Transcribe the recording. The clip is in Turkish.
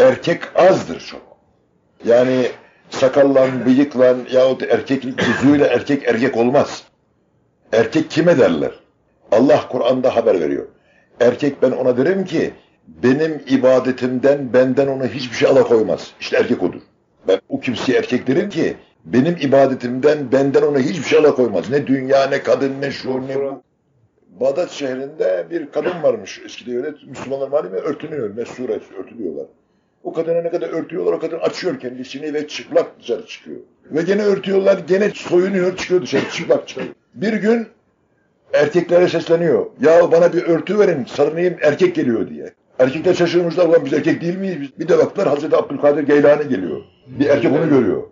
erkek azdır çok. Yani sakallan, bıyıklan yahut erkeklik yüzüyle erkek erkek olmaz. Erkek kime derler? Allah Kur'an'da haber veriyor. Erkek ben ona derim ki benim ibadetimden benden ona hiçbir şey alakoymaz. İşte erkek odur. Ben o kimseye erkek derim ki benim ibadetimden benden ona hiçbir şey alakoymaz. Ne dünya ne kadın ne şu ne bu. Bağdat şehrinde bir kadın varmış. Eskide öyle Müslümanlar malum ya örtünüyor. Mesure örtülüyorlar. O kadına ne kadar örtüyorlar o kadın açıyor kendisini ve çıplak dışarı çıkıyor. Ve gene örtüyorlar gene soyunuyor çıkıyor dışarı çıplak çıkıyor. Bir gün erkeklere sesleniyor. Ya bana bir örtü verin sarınayım erkek geliyor diye. Erkekler şaşırmışlar ulan biz erkek değil miyiz? Bir de baktılar Hazreti Abdülkadir Geylani geliyor. Bir erkek onu görüyor.